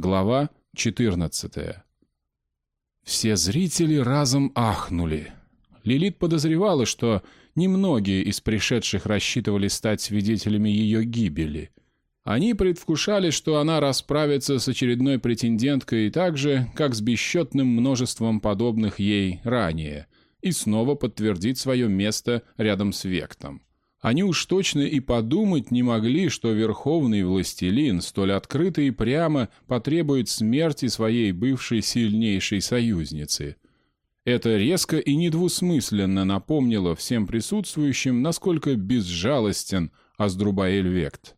Глава 14. Все зрители разом ахнули. Лилит подозревала, что немногие из пришедших рассчитывали стать свидетелями ее гибели. Они предвкушали, что она расправится с очередной претенденткой так же, как с бесчетным множеством подобных ей ранее, и снова подтвердит свое место рядом с Вектом. Они уж точно и подумать не могли, что верховный властелин столь открыто и прямо потребует смерти своей бывшей сильнейшей союзницы. Это резко и недвусмысленно напомнило всем присутствующим, насколько безжалостен Аздрубаэль Вект.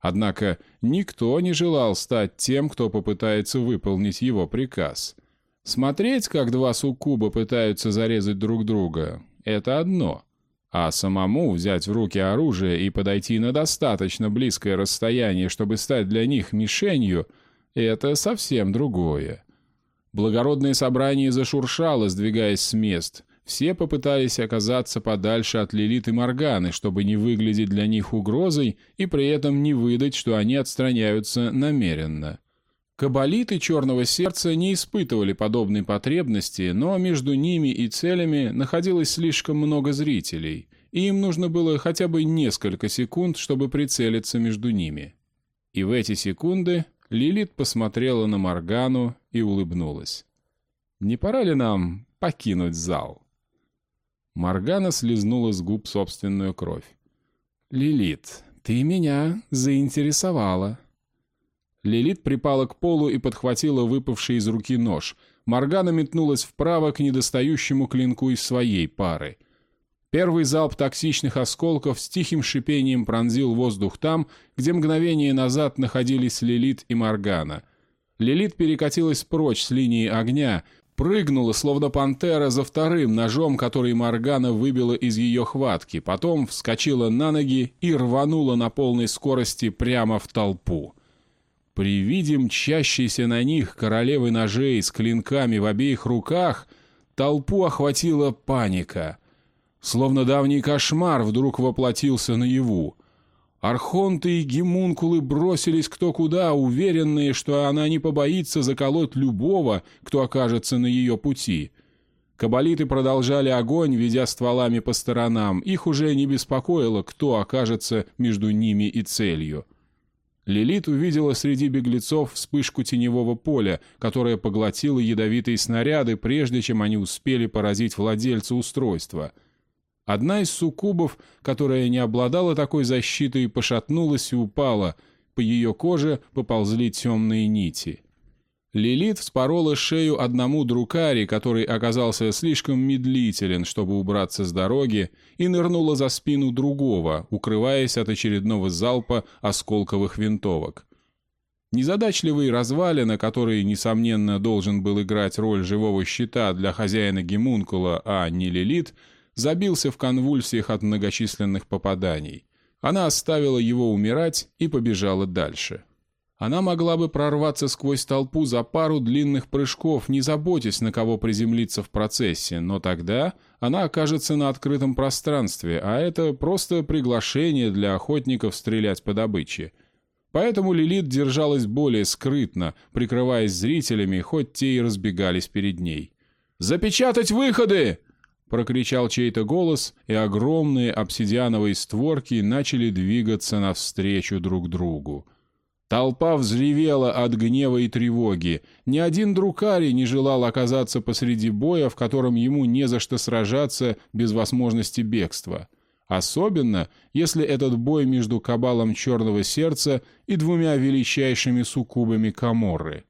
Однако никто не желал стать тем, кто попытается выполнить его приказ. Смотреть, как два суккуба пытаются зарезать друг друга, это одно. А самому взять в руки оружие и подойти на достаточно близкое расстояние, чтобы стать для них мишенью, это совсем другое. Благородное собрание зашуршало, сдвигаясь с мест. Все попытались оказаться подальше от Лилит и Морганы, чтобы не выглядеть для них угрозой и при этом не выдать, что они отстраняются намеренно. Каббалиты Черного Сердца не испытывали подобной потребности, но между ними и целями находилось слишком много зрителей, и им нужно было хотя бы несколько секунд, чтобы прицелиться между ними. И в эти секунды Лилит посмотрела на Моргану и улыбнулась. «Не пора ли нам покинуть зал?» Моргана слезнула с губ собственную кровь. «Лилит, ты меня заинтересовала». Лилит припала к полу и подхватила выпавший из руки нож. Моргана метнулась вправо к недостающему клинку из своей пары. Первый залп токсичных осколков с тихим шипением пронзил воздух там, где мгновение назад находились Лилит и Моргана. Лилит перекатилась прочь с линии огня, прыгнула, словно пантера, за вторым ножом, который Моргана выбила из ее хватки, потом вскочила на ноги и рванула на полной скорости прямо в толпу. При виде мчащейся на них королевы ножей с клинками в обеих руках толпу охватила паника — Словно давний кошмар вдруг воплотился наяву. Архонты и гемункулы бросились кто куда, уверенные, что она не побоится заколоть любого, кто окажется на ее пути. Кабалиты продолжали огонь, ведя стволами по сторонам. Их уже не беспокоило, кто окажется между ними и целью. Лилит увидела среди беглецов вспышку теневого поля, которая поглотила ядовитые снаряды, прежде чем они успели поразить владельца устройства — Одна из суккубов, которая не обладала такой защитой, пошатнулась и упала. По ее коже поползли темные нити. Лилит вспорола шею одному друкари, который оказался слишком медлителен, чтобы убраться с дороги, и нырнула за спину другого, укрываясь от очередного залпа осколковых винтовок. Незадачливый развалина, который, несомненно, должен был играть роль живого щита для хозяина Гемункула, а не Лилит — забился в конвульсиях от многочисленных попаданий. Она оставила его умирать и побежала дальше. Она могла бы прорваться сквозь толпу за пару длинных прыжков, не заботясь, на кого приземлиться в процессе, но тогда она окажется на открытом пространстве, а это просто приглашение для охотников стрелять по добыче. Поэтому Лилит держалась более скрытно, прикрываясь зрителями, хоть те и разбегались перед ней. «Запечатать выходы!» прокричал чей-то голос, и огромные обсидиановые створки начали двигаться навстречу друг другу. Толпа взревела от гнева и тревоги. Ни один друкарий не желал оказаться посреди боя, в котором ему не за что сражаться без возможности бегства. Особенно, если этот бой между кабалом Черного Сердца и двумя величайшими суккубами Каморры.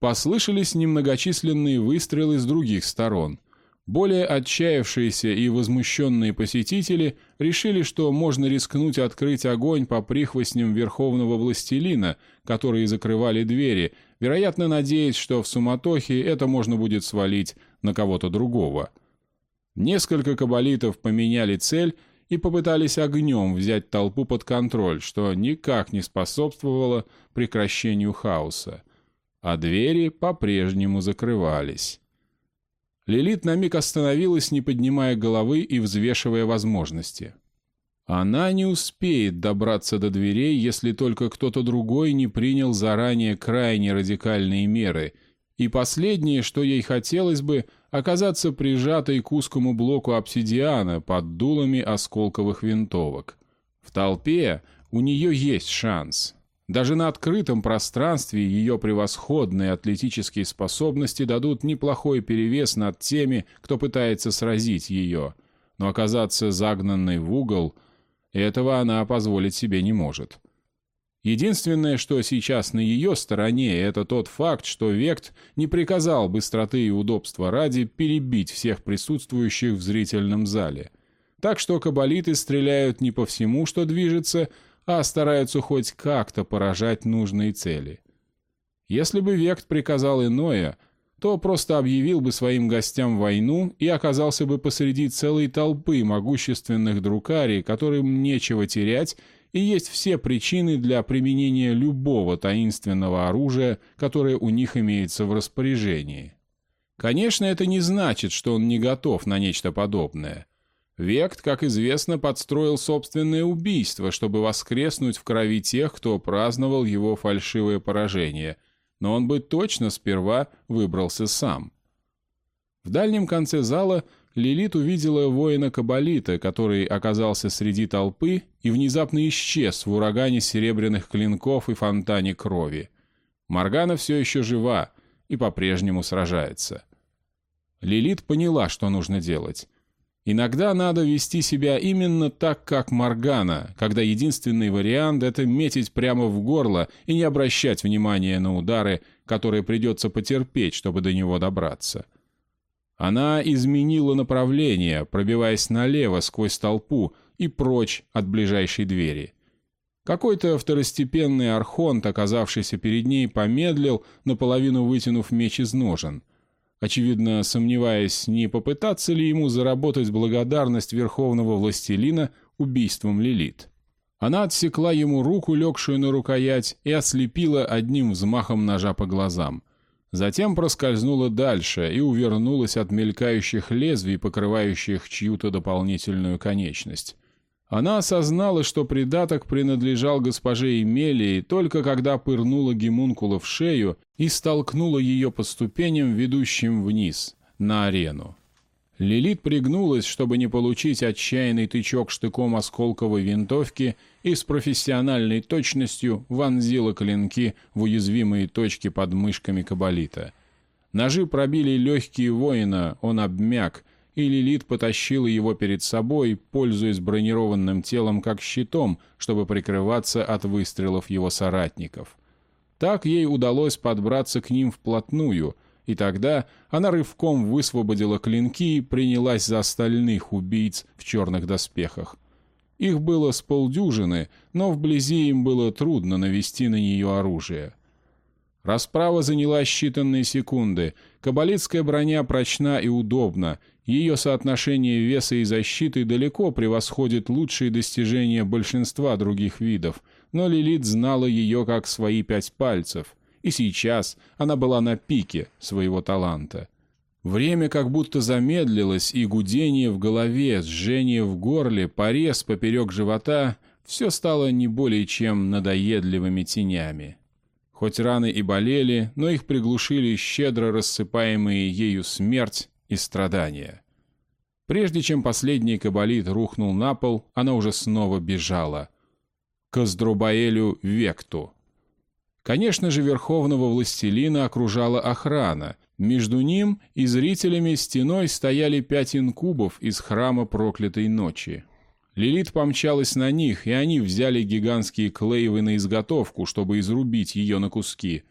Послышались немногочисленные выстрелы с других сторон — более отчаявшиеся и возмущенные посетители решили, что можно рискнуть открыть огонь по прихвостням Верховного Властелина, которые закрывали двери, вероятно, надеясь, что в суматохе это можно будет свалить на кого-то другого. Несколько кабалитов поменяли цель и попытались огнем взять толпу под контроль, что никак не способствовало прекращению хаоса. А двери по-прежнему закрывались. Лилит на миг остановилась, не поднимая головы и взвешивая возможности. Она не успеет добраться до дверей, если только кто-то другой не принял заранее крайне радикальные меры. И последнее, что ей хотелось бы, оказаться прижатой к узкому блоку обсидиана под дулами осколковых винтовок. В толпе у нее есть шанс. Даже на открытом пространстве ее превосходные атлетические способности дадут неплохой перевес над теми, кто пытается сразить ее. Но оказаться загнанной в угол – этого она позволить себе не может. Единственное, что сейчас на ее стороне, это тот факт, что Вект не приказал быстроты и удобства ради перебить всех присутствующих в зрительном зале. Так что кабалиты стреляют не по всему, что движется, а стараются хоть как-то поражать нужные цели. Если бы Вект приказал иное, то просто объявил бы своим гостям войну и оказался бы посреди целой толпы могущественных друкарий, которым нечего терять, и есть все причины для применения любого таинственного оружия, которое у них имеется в распоряжении. Конечно, это не значит, что он не готов на нечто подобное. Вект, как известно, подстроил собственное убийство, чтобы воскреснуть в крови тех, кто праздновал его фальшивое поражение – но он бы точно сперва выбрался сам. В дальнем конце зала Лилит увидела воина Кабалита, который оказался среди толпы и внезапно исчез в урагане серебряных клинков и фонтане крови. Моргана все еще жива и по-прежнему сражается. Лилит поняла, что нужно делать. Иногда надо вести себя именно так, как Моргана, когда единственный вариант — это метить прямо в горло и не обращать внимания на удары, которые придется потерпеть, чтобы до него добраться. Она изменила направление, пробиваясь налево сквозь толпу и прочь от ближайшей двери. Какой-то второстепенный архонт, оказавшийся перед ней, помедлил, наполовину вытянув меч из ножен — очевидно сомневаясь, не попытаться ли ему заработать благодарность Верховного Властелина убийством Лилит. Она отсекла ему руку, легшую на рукоять, и ослепила одним взмахом ножа по глазам. Затем проскользнула дальше и увернулась от мелькающих лезвий, покрывающих чью-то дополнительную конечность. Она осознала, что придаток принадлежал госпоже Емелии только когда пырнула гемункула в шею и столкнула ее по ступеням, ведущим вниз, на арену. Лилит пригнулась, чтобы не получить отчаянный тычок штыком осколковой винтовки и с профессиональной точностью вонзила клинки в уязвимые точки под мышками кабалита. Ножи пробили легкие воина, он обмяк, и Лилит потащила его перед собой, пользуясь бронированным телом как щитом, чтобы прикрываться от выстрелов его соратников. Так ей удалось подбраться к ним вплотную, и тогда она рывком высвободила клинки и принялась за остальных убийц в черных доспехах. Их было с полдюжины, но вблизи им было трудно навести на нее оружие. Расправа заняла считанные секунды. Кабалитская броня прочна и удобна, ее соотношение веса и защиты далеко превосходит лучшие достижения большинства других видов, но Лилит знала ее как свои пять пальцев, и сейчас она была на пике своего таланта. Время как будто замедлилось, и гудение в голове, сжение в горле, порез поперек живота — все стало не более чем надоедливыми тенями. Хоть раны и болели, но их приглушили щедро рассыпаемые ею смерть и страдания. Прежде чем последний кабалит рухнул на пол, она уже снова бежала. К Аздрубаэлю Векту. Конечно же, верховного властелина окружала охрана. Между ним и зрителями стеной стояли пять инкубов из храма проклятой ночи. Лилит помчалась на них, и они взяли гигантские клейвы на изготовку, чтобы изрубить ее на куски.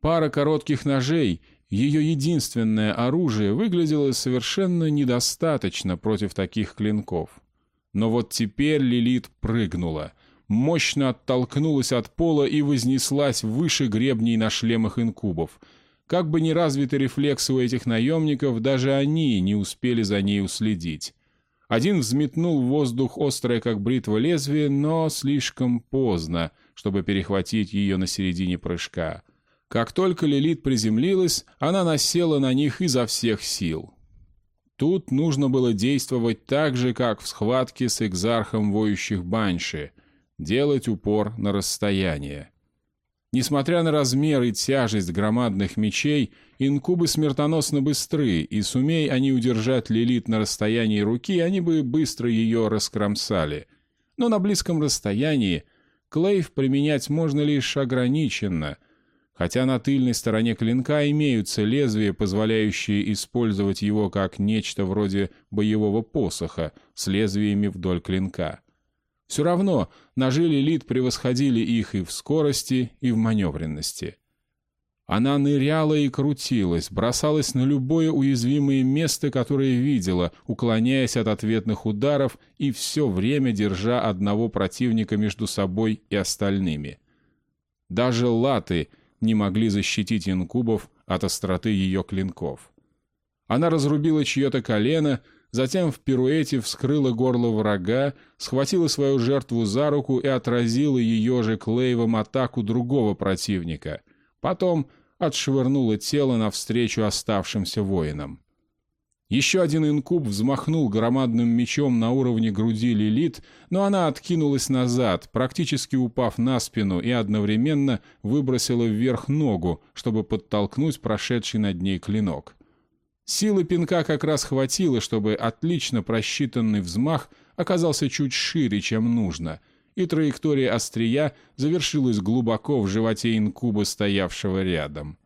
Пара коротких ножей ее единственное оружие выглядело совершенно недостаточно против таких клинков. Но вот теперь Лилит прыгнула, мощно оттолкнулась от пола и вознеслась выше гребней на шлемах инкубов. Как бы ни развиты рефлексы у этих наемников, даже они не успели за ней уследить. Один взметнул в воздух острое, как бритва, лезвие, но слишком поздно, чтобы перехватить ее на середине прыжка. Как только Лилит приземлилась, она насела на них изо всех сил. Тут нужно было действовать так же, как в схватке с экзархом воющих банши, делать упор на расстояние. Несмотря на размер и тяжесть громадных мечей, инкубы смертоносно быстры, и сумей они удержать Лилит на расстоянии руки, они бы быстро ее раскромсали. Но на близком расстоянии клейв применять можно лишь ограниченно — хотя на тыльной стороне клинка имеются лезвия, позволяющие использовать его как нечто вроде боевого посоха с лезвиями вдоль клинка. Все равно ножи Лилит превосходили их и в скорости, и в маневренности. Она ныряла и крутилась, бросалась на любое уязвимое место, которое видела, уклоняясь от ответных ударов и все время держа одного противника между собой и остальными. Даже латы — не могли защитить инкубов от остроты ее клинков. Она разрубила чье-то колено, затем в пируэте вскрыла горло врага, схватила свою жертву за руку и отразила ее же клейвом атаку другого противника. Потом отшвырнула тело навстречу оставшимся воинам. Еще один инкуб взмахнул громадным мечом на уровне груди Лилит, но она откинулась назад, практически упав на спину и одновременно выбросила вверх ногу, чтобы подтолкнуть прошедший над ней клинок. Силы пинка как раз хватило, чтобы отлично просчитанный взмах оказался чуть шире, чем нужно, и траектория острия завершилась глубоко в животе инкуба, стоявшего рядом.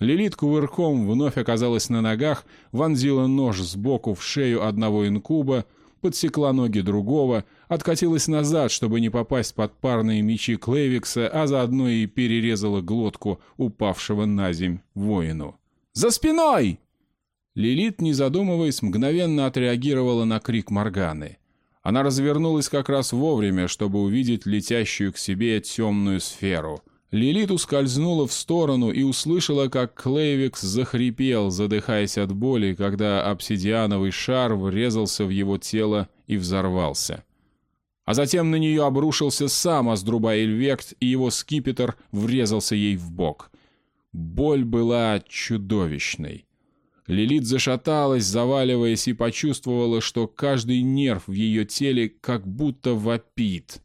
Лилит кувырком вновь оказалась на ногах, вонзила нож сбоку в шею одного инкуба, подсекла ноги другого, откатилась назад, чтобы не попасть под парные мечи Клейвикса, а заодно и перерезала глотку упавшего на земь воину. «За спиной!» Лилит, не задумываясь, мгновенно отреагировала на крик Морганы. Она развернулась как раз вовремя, чтобы увидеть летящую к себе темную сферу — Лилит ускользнула в сторону и услышала, как Клейвикс захрипел, задыхаясь от боли, когда обсидиановый шар врезался в его тело и взорвался. А затем на нее обрушился сам Аздрубаэль-Вект, и его скипетр врезался ей в бок. Боль была чудовищной. Лилит зашаталась, заваливаясь, и почувствовала, что каждый нерв в ее теле как будто вопит.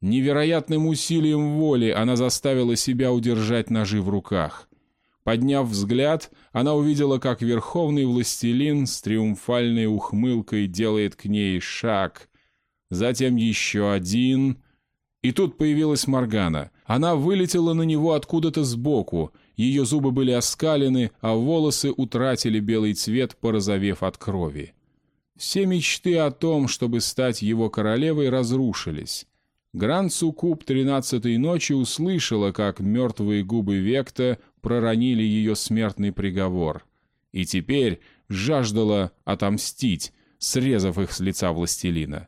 Невероятным усилием воли она заставила себя удержать ножи в руках. Подняв взгляд, она увидела, как верховный властелин с триумфальной ухмылкой делает к ней шаг. Затем еще один... И тут появилась Моргана. Она вылетела на него откуда-то сбоку. Ее зубы были оскалены, а волосы утратили белый цвет, порозовев от крови. Все мечты о том, чтобы стать его королевой, разрушились. Гран-Суккуб тринадцатой ночи услышала, как мертвые губы Векта проронили ее смертный приговор. И теперь жаждала отомстить, срезав их с лица властелина.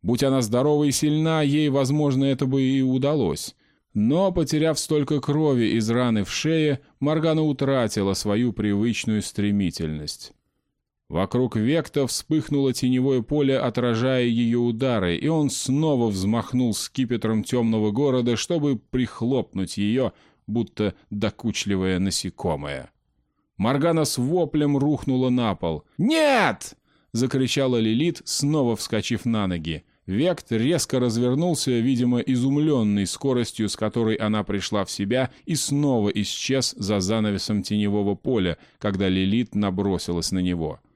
Будь она здорова и сильна, ей, возможно, это бы и удалось. Но, потеряв столько крови из раны в шее, Моргана утратила свою привычную стремительность. Вокруг Векта вспыхнуло теневое поле, отражая ее удары, и он снова взмахнул скипетром темного города, чтобы прихлопнуть ее, будто докучливое насекомое. Маргана с воплем рухнула на пол. «Нет!» — закричала Лилит, снова вскочив на ноги. Вект резко развернулся, видимо, изумленный скоростью, с которой она пришла в себя, и снова исчез за занавесом теневого поля, когда Лилит набросилась на него. —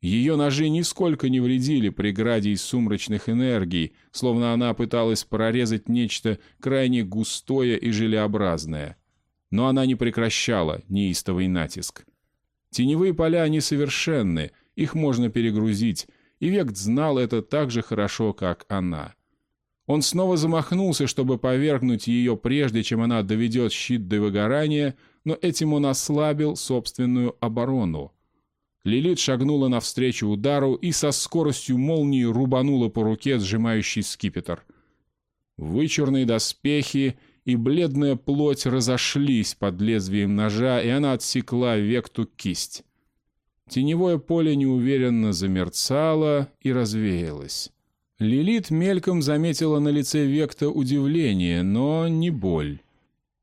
ее ножи нисколько не вредили преграде из сумрачных энергий, словно она пыталась прорезать нечто крайне густое и желеобразное. Но она не прекращала неистовый натиск. Теневые поля несовершенны, их можно перегрузить, и Вект знал это так же хорошо, как она. Он снова замахнулся, чтобы повергнуть ее прежде, чем она доведет щит до выгорания, но этим он ослабил собственную оборону. Лилит шагнула навстречу удару и со скоростью молнии рубанула по руке сжимающий скипетр. Вычурные доспехи и бледная плоть разошлись под лезвием ножа, и она отсекла векту кисть. Теневое поле неуверенно замерцало и развеялось. Лилит мельком заметила на лице Векта удивление, но не боль.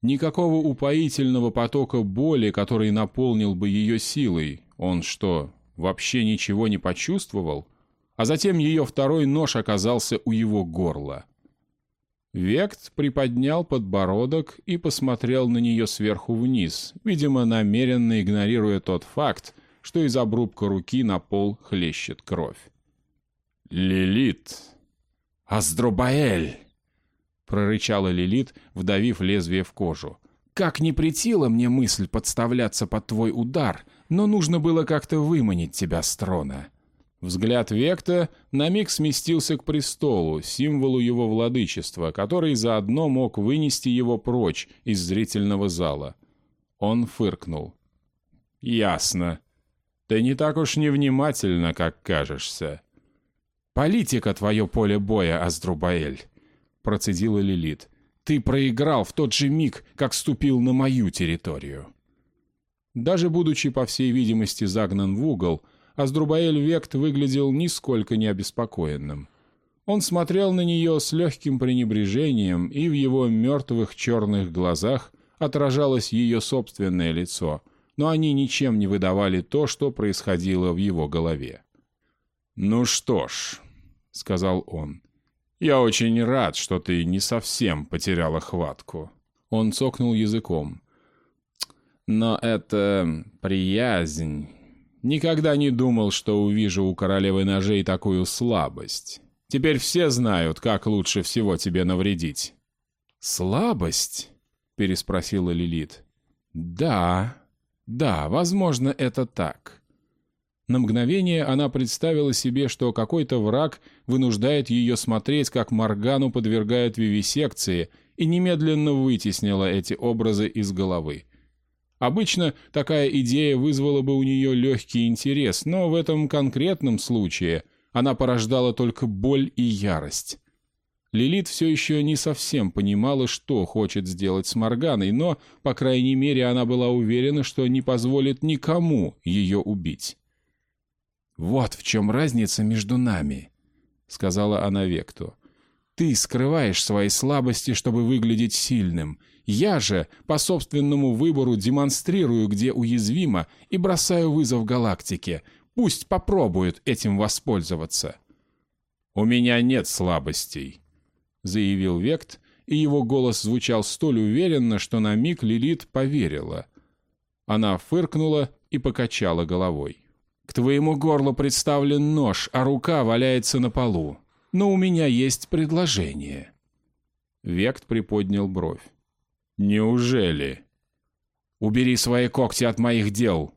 Никакого упоительного потока боли, который наполнил бы ее силой, он что, вообще ничего не почувствовал, а затем ее второй нож оказался у его горла. Вект приподнял подбородок и посмотрел на нее сверху вниз, видимо, намеренно игнорируя тот факт, что из обрубка руки на пол хлещет кровь. «Лилит! Аздрубаэль!» — прорычала Лилит, вдавив лезвие в кожу. «Как не претила мне мысль подставляться под твой удар, но нужно было как-то выманить тебя с трона». Взгляд Векта на миг сместился к престолу, символу его владычества, который заодно мог вынести его прочь из зрительного зала. Он фыркнул. «Ясно. Ты не так уж невнимательна, как кажешься. Политика — твое поле боя, Аздрубаэль», — процедила Лилит. «Ты проиграл в тот же миг, как ступил на мою территорию». Даже будучи, по всей видимости, загнан в угол, — Аздрубаэль Вект выглядел нисколько не обеспокоенным. Он смотрел на нее с легким пренебрежением, и в его мертвых черных глазах отражалось ее собственное лицо, но они ничем не выдавали то, что происходило в его голове. «Ну что ж», — сказал он, — «я очень рад, что ты не совсем потеряла хватку». Он цокнул языком. «Но это приязнь, Никогда не думал, что увижу у королевы ножей такую слабость. Теперь все знают, как лучше всего тебе навредить». «Слабость?» — переспросила Лилит. «Да, да, возможно, это так». На мгновение она представила себе, что какой-то враг вынуждает ее смотреть, как Моргану подвергают вивисекции, и немедленно вытеснила эти образы из головы. Обычно такая идея вызвала бы у нее легкий интерес, но в этом конкретном случае она порождала только боль и ярость. Лилит все еще не совсем понимала, что хочет сделать с Морганой, но, по крайней мере, она была уверена, что не позволит никому ее убить. «Вот в чем разница между нами», — сказала она Векту. «Ты скрываешь свои слабости, чтобы выглядеть сильным, я же по собственному выбору демонстрирую, где уязвимо, и бросаю вызов галактике. Пусть попробуют этим воспользоваться. «У меня нет слабостей», — заявил Вект, и его голос звучал столь уверенно, что на миг Лилит поверила. Она фыркнула и покачала головой. «К твоему горлу представлен нож, а рука валяется на полу. Но у меня есть предложение». Вект приподнял бровь. «Неужели?» «Убери свои когти от моих дел!»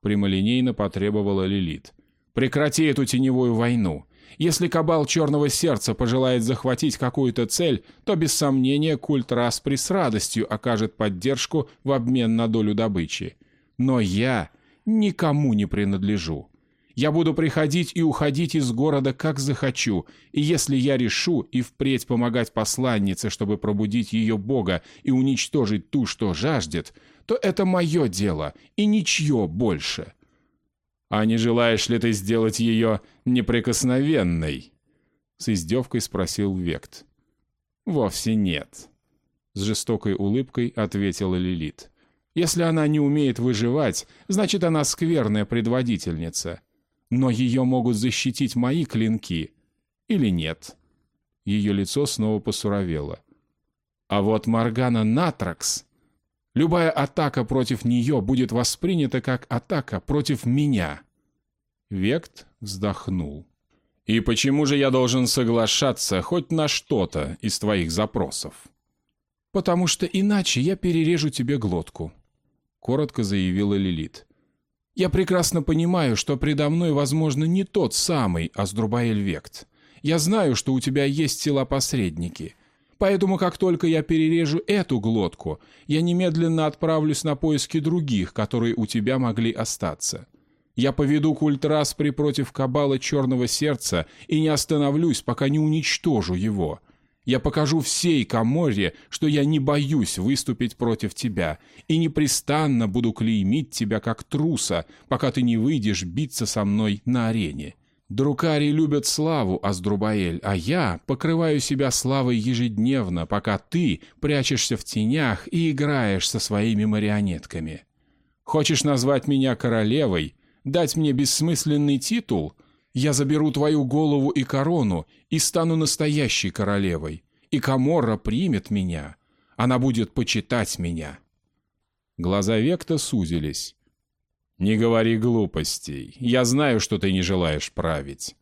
Прямолинейно потребовала Лилит. «Прекрати эту теневую войну. Если кабал Черного Сердца пожелает захватить какую-то цель, то без сомнения культ Распри с радостью окажет поддержку в обмен на долю добычи. Но я никому не принадлежу. Я буду приходить и уходить из города, как захочу, и если я решу и впредь помогать посланнице, чтобы пробудить ее бога и уничтожить ту, что жаждет, то это мое дело и ничье больше. А не желаешь ли ты сделать ее неприкосновенной? С издевкой спросил Вект. Вовсе нет. С жестокой улыбкой ответила Лилит. Если она не умеет выживать, значит, она скверная предводительница. Но ее могут защитить мои клинки. Или нет? Ее лицо снова посуровело. А вот Маргана Натракс... Любая атака против нее будет воспринята как атака против меня. Вект вздохнул. «И почему же я должен соглашаться хоть на что-то из твоих запросов?» «Потому что иначе я перережу тебе глотку», — коротко заявила Лилит. Я прекрасно понимаю, что предо мной, возможно, не тот самый Аздрубаэль Вект. Я знаю, что у тебя есть тела-посредники. Поэтому, как только я перережу эту глотку, я немедленно отправлюсь на поиски других, которые у тебя могли остаться. Я поведу культ Распри против Кабала Черного Сердца и не остановлюсь, пока не уничтожу его. Я покажу всей Каморре, что я не боюсь выступить против тебя и непрестанно буду клеймить тебя как труса, пока ты не выйдешь биться со мной на арене. Друкари любят славу, Аздрубаэль, а я покрываю себя славой ежедневно, пока ты прячешься в тенях и играешь со своими марионетками. Хочешь назвать меня королевой? дать мне бессмысленный титул, я заберу твою голову и корону и стану настоящей королевой, и Каморра примет меня. Она будет почитать меня». Глаза Векта сузились. «Не говори глупостей. Я знаю, что ты не желаешь править».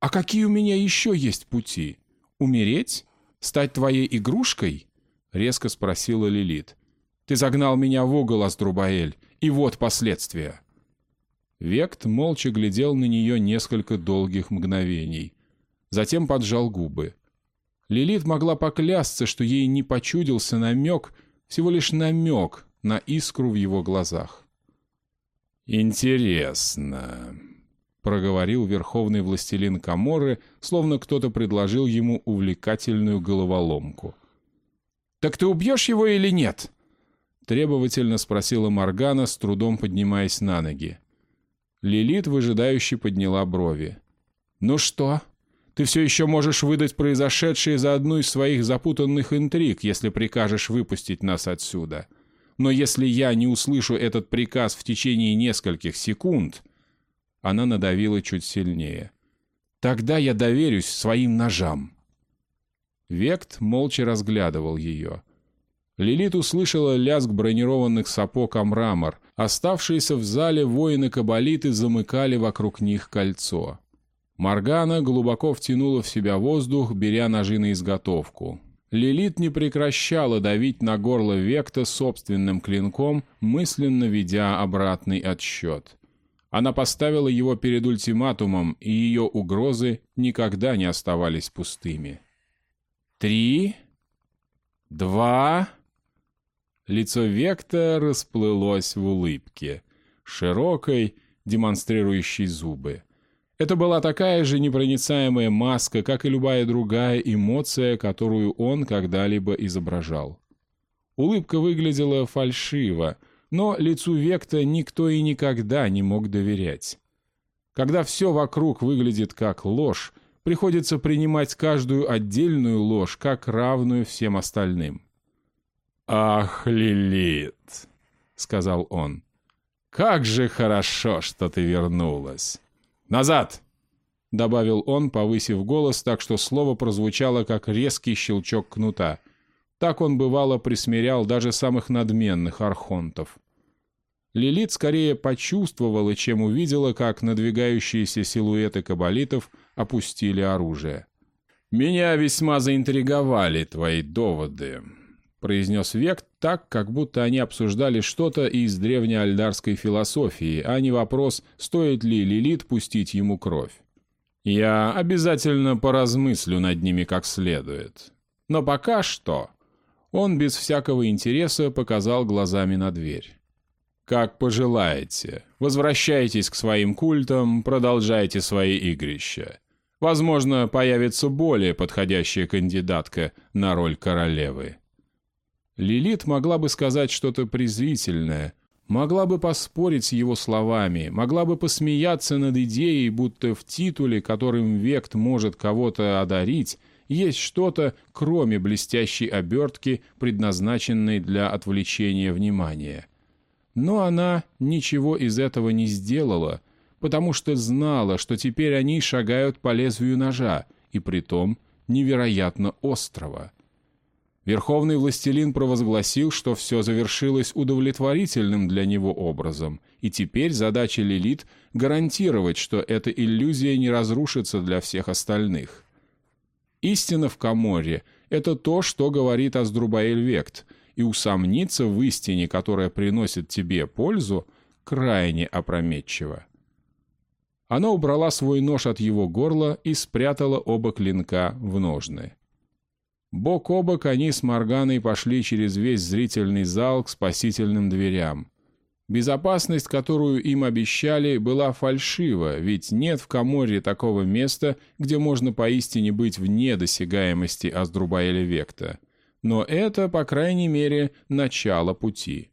«А какие у меня еще есть пути? Умереть? Стать твоей игрушкой?» — резко спросила Лилит. «Ты загнал меня в угол, Аструбаэль, и вот последствия». Вект молча глядел на нее несколько долгих мгновений. Затем поджал губы. Лилит могла поклясться, что ей не почудился намек, всего лишь намек на искру в его глазах. «Интересно», — проговорил верховный властелин Каморы, словно кто-то предложил ему увлекательную головоломку. «Так ты убьешь его или нет?» — требовательно спросила Моргана, с трудом поднимаясь на ноги. Лилит выжидающе подняла брови. «Ну что? Ты все еще можешь выдать произошедшее за одну из своих запутанных интриг, если прикажешь выпустить нас отсюда. Но если я не услышу этот приказ в течение нескольких секунд...» Она надавила чуть сильнее. «Тогда я доверюсь своим ножам». Вект молча разглядывал ее. Лилит услышала лязг бронированных сапог о мрамор. Оставшиеся в зале воины-кабалиты замыкали вокруг них кольцо. Маргана глубоко втянула в себя воздух, беря ножи на изготовку. Лилит не прекращала давить на горло Векта собственным клинком, мысленно ведя обратный отсчет. Она поставила его перед ультиматумом, и ее угрозы никогда не оставались пустыми. «Три... два...» Лицо Векта расплылось в улыбке, широкой, демонстрирующей зубы. Это была такая же непроницаемая маска, как и любая другая эмоция, которую он когда-либо изображал. Улыбка выглядела фальшиво, но лицу Векта никто и никогда не мог доверять. Когда все вокруг выглядит как ложь, приходится принимать каждую отдельную ложь как равную всем остальным. «Ах, Лилит!» — сказал он. «Как же хорошо, что ты вернулась!» «Назад!» — добавил он, повысив голос так, что слово прозвучало, как резкий щелчок кнута. Так он, бывало, присмирял даже самых надменных архонтов. Лилит скорее почувствовала, чем увидела, как надвигающиеся силуэты кабалитов опустили оружие. «Меня весьма заинтриговали твои доводы», — произнес Век так, как будто они обсуждали что-то из древнеальдарской философии, а не вопрос, стоит ли Лилит пустить ему кровь. «Я обязательно поразмыслю над ними как следует. Но пока что...» Он без всякого интереса показал глазами на дверь. «Как пожелаете. Возвращайтесь к своим культам, продолжайте свои игрища. Возможно, появится более подходящая кандидатка на роль королевы». Лилит могла бы сказать что-то презрительное, могла бы поспорить с его словами, могла бы посмеяться над идеей, будто в титуле, которым Вект может кого-то одарить, есть что-то, кроме блестящей обертки, предназначенной для отвлечения внимания. Но она ничего из этого не сделала, потому что знала, что теперь они шагают по лезвию ножа, и притом невероятно острого. Верховный властелин провозгласил, что все завершилось удовлетворительным для него образом, и теперь задача Лилит — гарантировать, что эта иллюзия не разрушится для всех остальных. Истина в Каморе — это то, что говорит Аздрубаэль Вект, и усомниться в истине, которая приносит тебе пользу, крайне опрометчиво. Она убрала свой нож от его горла и спрятала оба клинка в ножны. Бок о бок они с Морганой пошли через весь зрительный зал к спасительным дверям. Безопасность, которую им обещали, была фальшива, ведь нет в Каморре такого места, где можно поистине быть вне досягаемости Аздрубаэля Векта. Но это, по крайней мере, начало пути.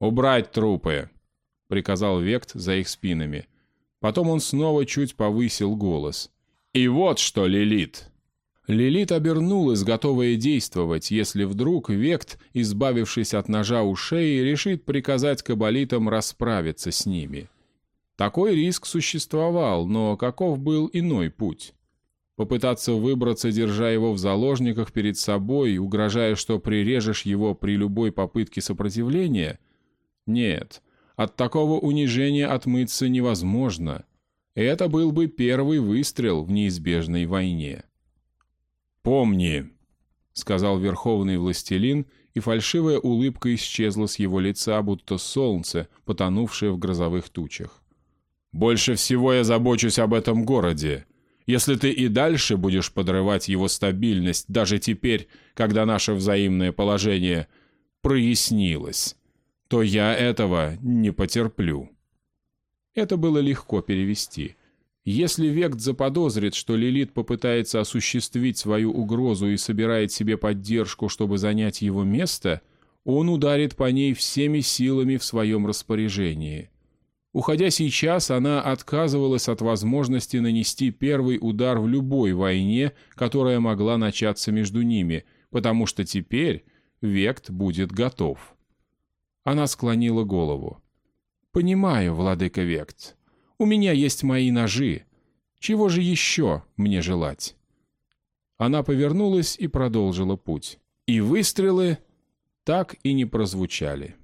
«Убрать трупы!» — приказал Вект за их спинами. Потом он снова чуть повысил голос. «И вот что, Лилит!» Лилит обернулась, готовая действовать, если вдруг Вект, избавившись от ножа у шеи, решит приказать кабалитам расправиться с ними. Такой риск существовал, но каков был иной путь? Попытаться выбраться, держа его в заложниках перед собой, угрожая, что прирежешь его при любой попытке сопротивления? Нет, от такого унижения отмыться невозможно. Это был бы первый выстрел в неизбежной войне. «Помни», — сказал верховный властелин, и фальшивая улыбка исчезла с его лица, будто солнце, потонувшее в грозовых тучах. «Больше всего я забочусь об этом городе. Если ты и дальше будешь подрывать его стабильность, даже теперь, когда наше взаимное положение прояснилось, то я этого не потерплю». Это было легко перевести. Если Вект заподозрит, что Лилит попытается осуществить свою угрозу и собирает себе поддержку, чтобы занять его место, он ударит по ней всеми силами в своем распоряжении. Уходя сейчас, она отказывалась от возможности нанести первый удар в любой войне, которая могла начаться между ними, потому что теперь Вект будет готов. Она склонила голову. «Понимаю, владыка Вект. У меня есть мои ножи. Чего же еще мне желать?» Она повернулась и продолжила путь. И выстрелы так и не прозвучали.